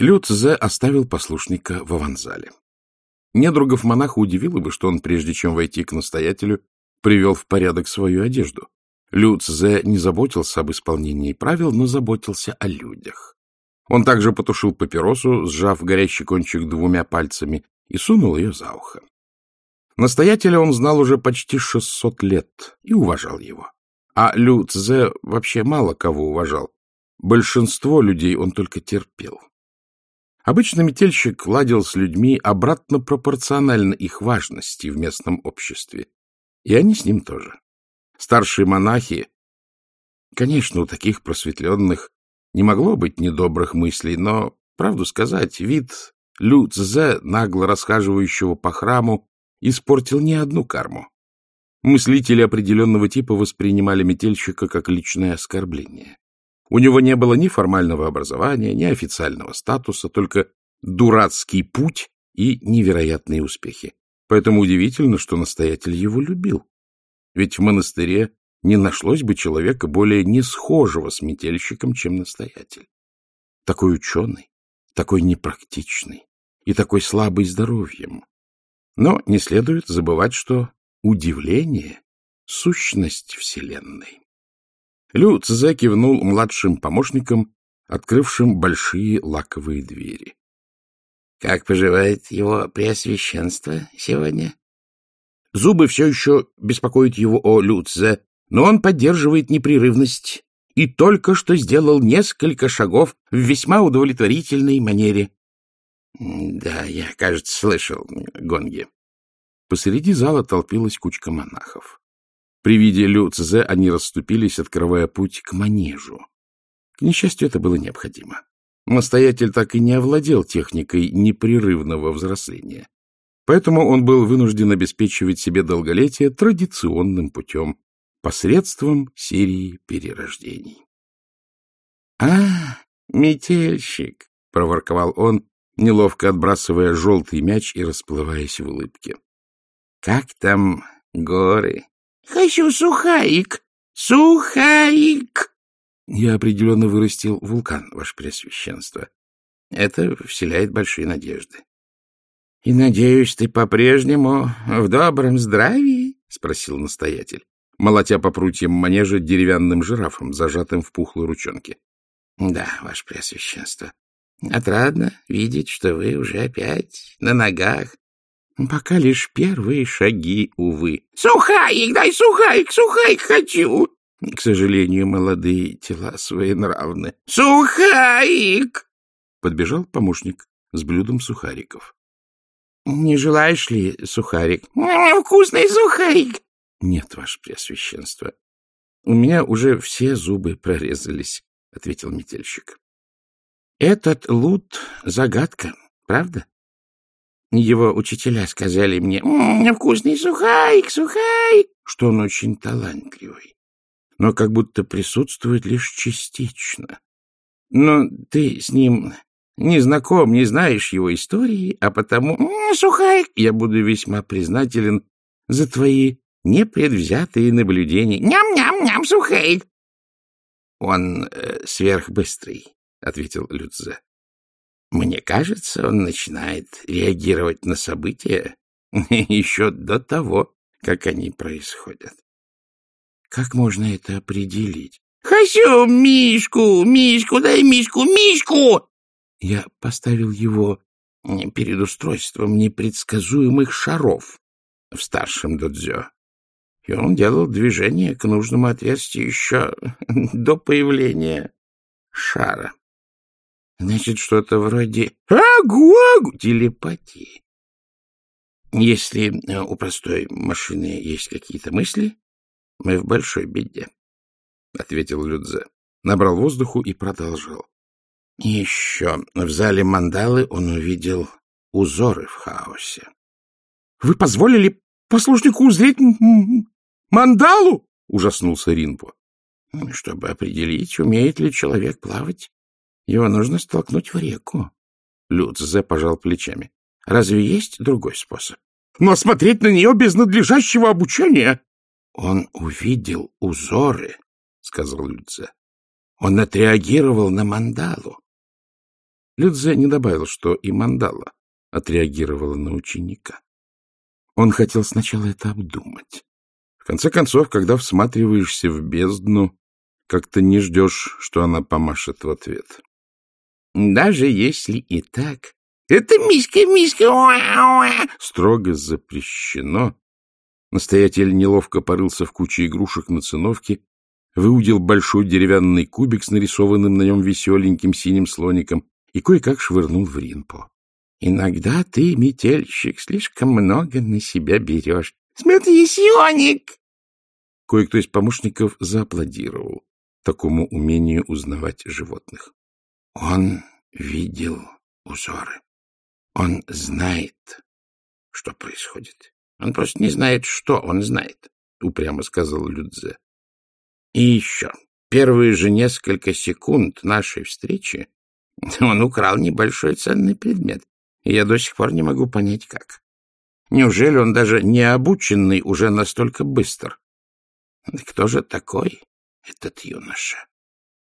Лю Цзэ оставил послушника в аванзале. Недругов монаха удивило бы, что он, прежде чем войти к настоятелю, привел в порядок свою одежду. Лю Цзэ не заботился об исполнении правил, но заботился о людях. Он также потушил папиросу, сжав горящий кончик двумя пальцами, и сунул ее за ухо. Настоятеля он знал уже почти шестьсот лет и уважал его. А Лю Цзэ вообще мало кого уважал. Большинство людей он только терпел. Обычно метельщик ладил с людьми обратно пропорционально их важности в местном обществе. И они с ним тоже. Старшие монахи... Конечно, у таких просветленных не могло быть недобрых мыслей, но, правду сказать, вид Лю Цзэ, нагло расхаживающего по храму, испортил не одну карму. Мыслители определенного типа воспринимали метельщика как личное оскорбление. У него не было ни формального образования, ни официального статуса, только дурацкий путь и невероятные успехи. Поэтому удивительно, что настоятель его любил. Ведь в монастыре не нашлось бы человека более не схожего с метельщиком, чем настоятель. Такой ученый, такой непрактичный и такой слабый здоровьем. Но не следует забывать, что удивление — сущность Вселенной. Лю Цзэ кивнул младшим помощникам, открывшим большие лаковые двери. — Как поживает его преосвященство сегодня? Зубы все еще беспокоят его о Лю Цзэ, но он поддерживает непрерывность и только что сделал несколько шагов в весьма удовлетворительной манере. — Да, я, кажется, слышал гонги. Посреди зала толпилась кучка монахов. При виде Лю Цзэ они расступились, открывая путь к манежу. К несчастью, это было необходимо. Настоятель так и не овладел техникой непрерывного взросления. Поэтому он был вынужден обеспечивать себе долголетие традиционным путем, посредством серии перерождений. — А, метельщик! — проворковал он, неловко отбрасывая желтый мяч и расплываясь в улыбке. — Как там горы? Хочу сухарик! Сухарик! Я определенно вырастил вулкан, ваше Преосвященство. Это вселяет большие надежды. — И, надеюсь, ты по-прежнему в добром здравии? — спросил настоятель, молотя по прутьям манежа деревянным жирафом, зажатым в пухлой ручонке. — Да, ваше Преосвященство. Отрадно видеть, что вы уже опять на ногах Пока лишь первые шаги, увы. — Сухаик, дай сухаик, сухаик хочу! К сожалению, молодые тела своенравны. — Сухаик! Подбежал помощник с блюдом сухариков. — Не желаешь ли сухарик? — Вкусный сухарик! — Нет, ваше преосвященство. У меня уже все зубы прорезались, — ответил метельщик. — Этот лут — загадка, правда? Его учителя сказали мне, «Вкусный сухайк, сухайк», что он очень талантливый, но как будто присутствует лишь частично. Но ты с ним не знаком, не знаешь его истории, а потому, сухайк, я буду весьма признателен за твои непредвзятые наблюдения. Ням-ням-ням, сухайк. Он э, сверхбыстрый, — ответил Людзе. Мне кажется, он начинает реагировать на события еще до того, как они происходят. Как можно это определить? «Хочу Мишку! Мишку! Дай Мишку! Мишку!» Я поставил его перед устройством непредсказуемых шаров в старшем додзё, и он делал движение к нужному отверстию еще до появления шара. Значит, что-то вроде агу-агу телепатии. Если э, у простой машины есть какие-то мысли, мы в большой беде, — ответил Людзе. Набрал воздуху и продолжал. еще в зале мандалы он увидел узоры в хаосе. — Вы позволили послушнику узреть мандалу? — ужаснулся Ринпо. — Чтобы определить, умеет ли человек плавать, его нужно столкнуть в реку. Люцзе пожал плечами. Разве есть другой способ? Но смотреть на нее без надлежащего обучения... Он увидел узоры, — сказал Люцзе. Он отреагировал на мандалу. Людзе не добавил, что и мандала отреагировала на ученика. Он хотел сначала это обдумать. В конце концов, когда всматриваешься в бездну, как-то не ждешь, что она помашет в ответ. Даже если и так, это миска, миска, строго запрещено. Настоятель неловко порылся в куче игрушек на циновке, выудил большой деревянный кубик с нарисованным на нем веселеньким синим слоником и кое-как швырнул в Ринпо. — Иногда ты, метельщик, слишком много на себя берешь. — Смотри, сионик! Кое-кто из помощников зааплодировал такому умению узнавать животных. Он видел узоры. Он знает, что происходит. Он просто не знает, что он знает, — упрямо сказал Людзе. И еще, первые же несколько секунд нашей встречи он украл небольшой ценный предмет, и я до сих пор не могу понять, как. Неужели он даже не обученный уже настолько быстр? Кто же такой этот юноша?